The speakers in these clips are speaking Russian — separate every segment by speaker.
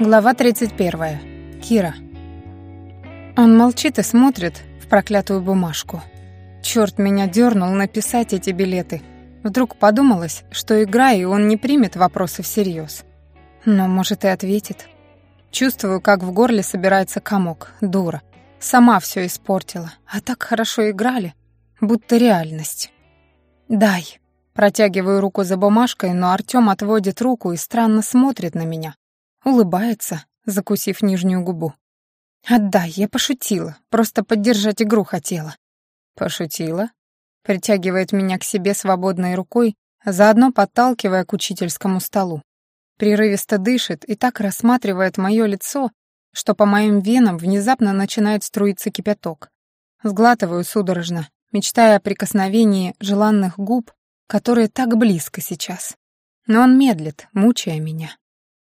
Speaker 1: Глава 31. Кира. Он молчит и смотрит в проклятую бумажку. Черт меня дернул написать эти билеты. Вдруг подумалось, что игра, и он не примет вопросы всерьез. Но, может, и ответит. Чувствую, как в горле собирается комок. Дура. Сама все испортила. А так хорошо играли. Будто реальность. «Дай». Протягиваю руку за бумажкой, но Артём отводит руку и странно смотрит на меня. Улыбается, закусив нижнюю губу. «Отдай, я пошутила, просто поддержать игру хотела». «Пошутила?» Притягивает меня к себе свободной рукой, заодно подталкивая к учительскому столу. Прерывисто дышит и так рассматривает мое лицо, что по моим венам внезапно начинает струиться кипяток. Сглатываю судорожно, мечтая о прикосновении желанных губ, которые так близко сейчас. Но он медлит, мучая меня.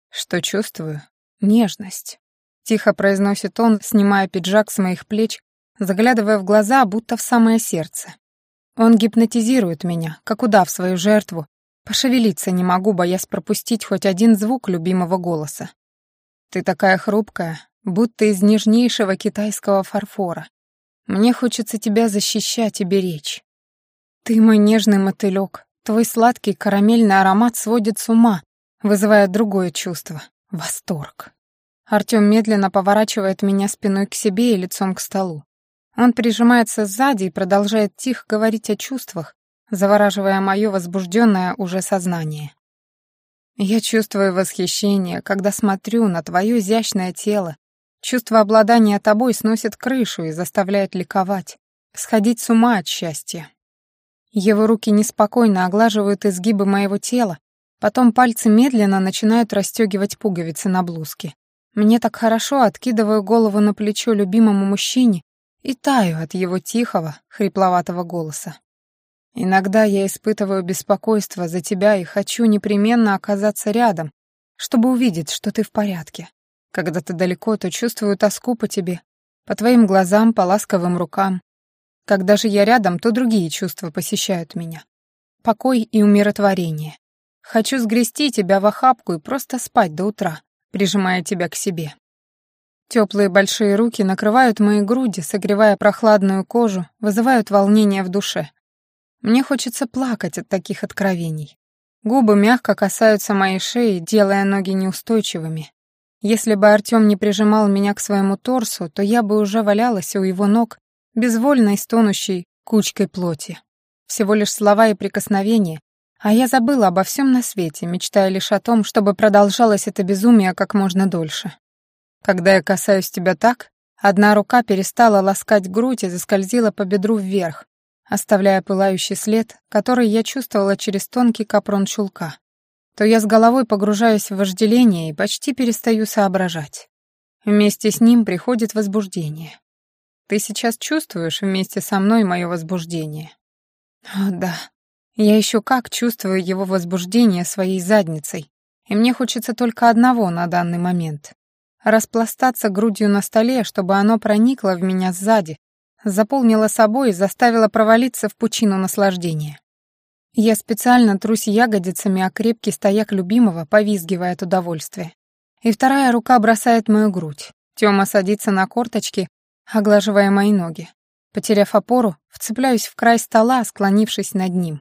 Speaker 1: Что чувствую? Нежность. Тихо произносит он, снимая пиджак с моих плеч, заглядывая в глаза, будто в самое сердце. Он гипнотизирует меня, как удав свою жертву. Пошевелиться не могу, боясь пропустить хоть один звук любимого голоса. Ты такая хрупкая, будто из нежнейшего китайского фарфора. Мне хочется тебя защищать и беречь. Ты мой нежный мотылёк, твой сладкий карамельный аромат сводит с ума, вызывая другое чувство — восторг. Артём медленно поворачивает меня спиной к себе и лицом к столу. Он прижимается сзади и продолжает тихо говорить о чувствах, завораживая моё возбуждённое уже сознание. Я чувствую восхищение, когда смотрю на твое изящное тело. Чувство обладания тобой сносит крышу и заставляет ликовать, сходить с ума от счастья. Его руки неспокойно оглаживают изгибы моего тела, Потом пальцы медленно начинают расстегивать пуговицы на блузке. Мне так хорошо, откидываю голову на плечо любимому мужчине и таю от его тихого, хрипловатого голоса. Иногда я испытываю беспокойство за тебя и хочу непременно оказаться рядом, чтобы увидеть, что ты в порядке. Когда ты далеко, то чувствую тоску по тебе, по твоим глазам, по ласковым рукам. Когда же я рядом, то другие чувства посещают меня. Покой и умиротворение. Хочу сгрести тебя в охапку и просто спать до утра, прижимая тебя к себе. Теплые большие руки накрывают мои груди, согревая прохладную кожу, вызывают волнение в душе. Мне хочется плакать от таких откровений. Губы мягко касаются моей шеи, делая ноги неустойчивыми. Если бы Артём не прижимал меня к своему торсу, то я бы уже валялась у его ног, безвольной стонущей кучкой плоти. Всего лишь слова и прикосновения, а я забыла обо всем на свете, мечтая лишь о том, чтобы продолжалось это безумие как можно дольше. Когда я касаюсь тебя так, одна рука перестала ласкать грудь и заскользила по бедру вверх, оставляя пылающий след, который я чувствовала через тонкий капрон чулка. То я с головой погружаюсь в вожделение и почти перестаю соображать. Вместе с ним приходит возбуждение. Ты сейчас чувствуешь вместе со мной мое возбуждение? О, да, я еще как чувствую его возбуждение своей задницей, и мне хочется только одного на данный момент — распластаться грудью на столе, чтобы оно проникло в меня сзади, заполнило собой и заставило провалиться в пучину наслаждения. Я специально трусь ягодицами о крепкий стояк любимого, повизгивая от удовольствия. И вторая рука бросает мою грудь. Тёма садится на корточки, оглаживая мои ноги. Потеряв опору, вцепляюсь в край стола, склонившись над ним.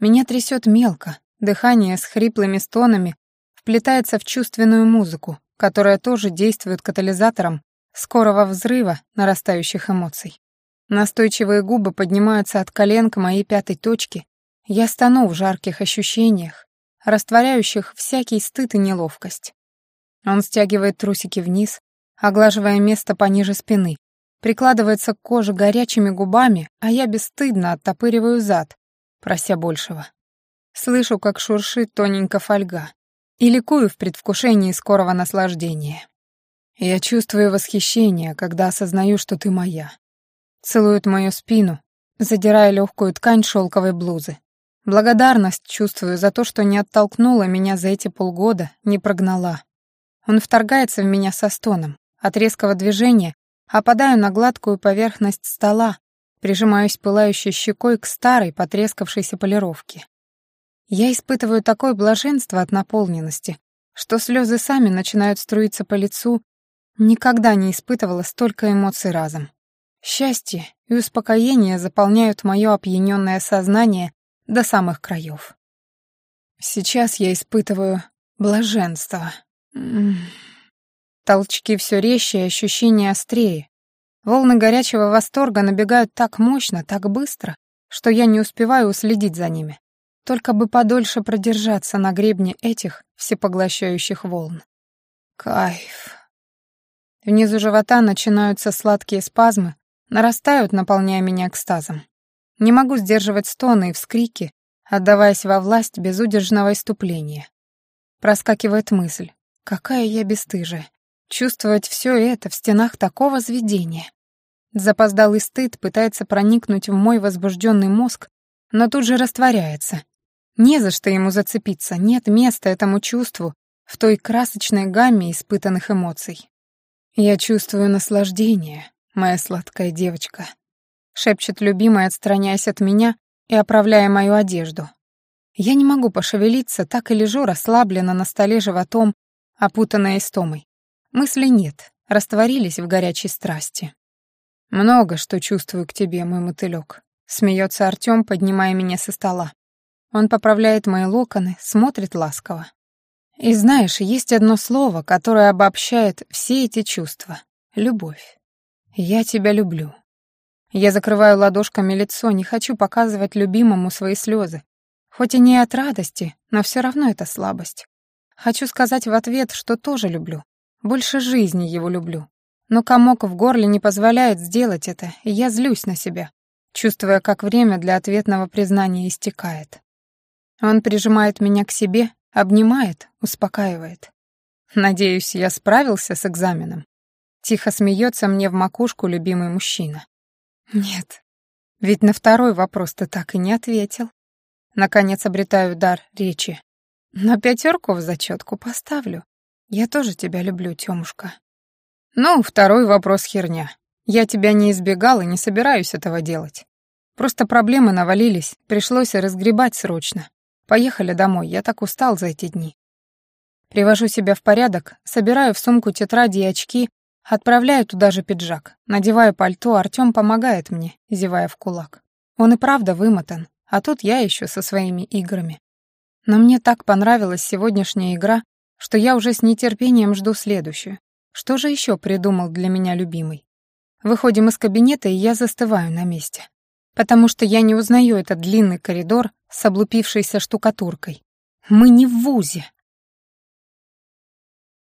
Speaker 1: Меня трясет мелко, дыхание с хриплыми стонами вплетается в чувственную музыку, которая тоже действует катализатором скорого взрыва нарастающих эмоций. Настойчивые губы поднимаются от колен к моей пятой точке. Я стану в жарких ощущениях, растворяющих всякий стыд и неловкость. Он стягивает трусики вниз, оглаживая место пониже спины, прикладывается к коже горячими губами, а я бесстыдно оттопыриваю зад, прося большего. Слышу, как шуршит тоненько фольга, и ликую в предвкушении скорого наслаждения. Я чувствую восхищение, когда осознаю, что ты моя. Целует мою спину, задирая легкую ткань шелковой блузы. Благодарность чувствую за то, что не оттолкнула меня за эти полгода, не прогнала. Он вторгается в меня со стоном. От резкого движения опадаю на гладкую поверхность стола, прижимаюсь пылающей щекой к старой, потрескавшейся полировке. Я испытываю такое блаженство от наполненности, что слезы сами начинают струиться по лицу. Никогда не испытывала столько эмоций разом. Счастье и успокоение заполняют мое опьяненное сознание до самых краев. Сейчас я испытываю блаженство. Толчки все резче ощущения острее. Волны горячего восторга набегают так мощно, так быстро, что я не успеваю уследить за ними. Только бы подольше продержаться на гребне этих всепоглощающих волн. Кайф. Внизу живота начинаются сладкие спазмы, нарастают, наполняя меня экстазом. Не могу сдерживать стоны и вскрики, отдаваясь во власть безудержного иступления. Проскакивает мысль. Какая я бесстыжая. Чувствовать все это в стенах такого заведения. Запоздалый стыд пытается проникнуть в мой возбужденный мозг, но тут же растворяется. Не за что ему зацепиться, нет места этому чувству в той красочной гамме испытанных эмоций. Я чувствую наслаждение, моя сладкая девочка. Шепчет любимая, отстраняясь от меня и оправляя мою одежду. Я не могу пошевелиться, так и лежу расслабленно на столе животом, опутанная истомой. Мыслей нет, растворились в горячей страсти. «Много что чувствую к тебе, мой мотылёк», — смеется Артём, поднимая меня со стола. Он поправляет мои локоны, смотрит ласково. И знаешь, есть одно слово, которое обобщает все эти чувства — любовь. Я тебя люблю. Я закрываю ладошками лицо, не хочу показывать любимому свои слезы. Хоть и не от радости, но все равно это слабость. Хочу сказать в ответ, что тоже люблю. Больше жизни его люблю. Но комок в горле не позволяет сделать это, и я злюсь на себя, чувствуя, как время для ответного признания истекает. Он прижимает меня к себе, обнимает, успокаивает. Надеюсь, я справился с экзаменом. Тихо смеется мне в макушку любимый мужчина. Нет, ведь на второй вопрос ты так и не ответил. Наконец обретаю дар речи. На пятерку в зачетку поставлю. Я тоже тебя люблю, Тёмушка. Ну, второй вопрос херня. Я тебя не избегал и не собираюсь этого делать. Просто проблемы навалились, пришлось разгребать срочно. Поехали домой, я так устал за эти дни. Привожу себя в порядок, собираю в сумку тетради и очки, отправляю туда же пиджак. Надеваю пальто, Артём помогает мне, зевая в кулак. Он и правда вымотан, а тут я еще со своими играми. Но мне так понравилась сегодняшняя игра, что я уже с нетерпением жду следующую. Что же еще придумал для меня любимый? Выходим из кабинета, и я застываю на месте потому что я не узнаю этот длинный коридор с облупившейся штукатуркой. Мы не в ВУЗе.